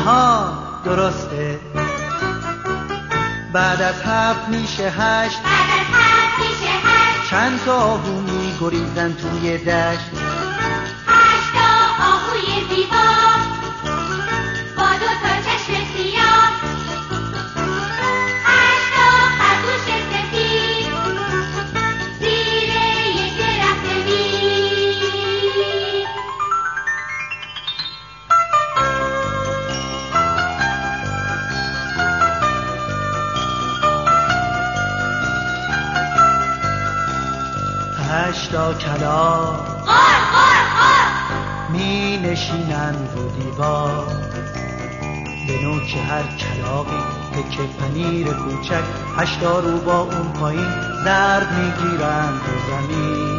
آها درسته. بعد از هفت میشه هشت. بعد از هفت میشه هشت. چند تا آهو میگریزن توی دشت. هشتا کلا غار غار غار می نشینن رو دیوار. به نوک هر کلاقی تکه پنیر کوچک هشتا رو با اون پایین ضرب می‌گیرن رو زمین.